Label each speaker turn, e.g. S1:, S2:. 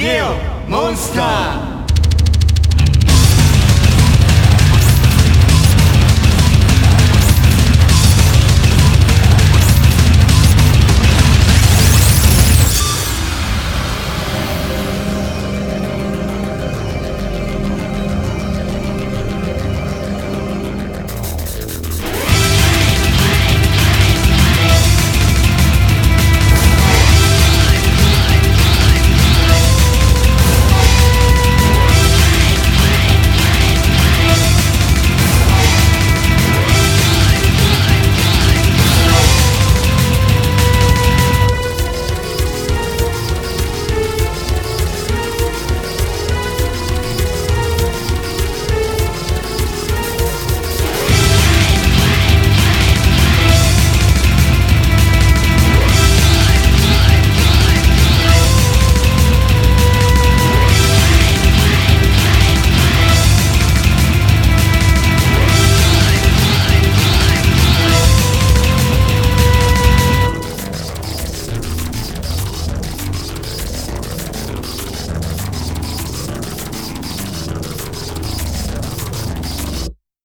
S1: Neo Monster!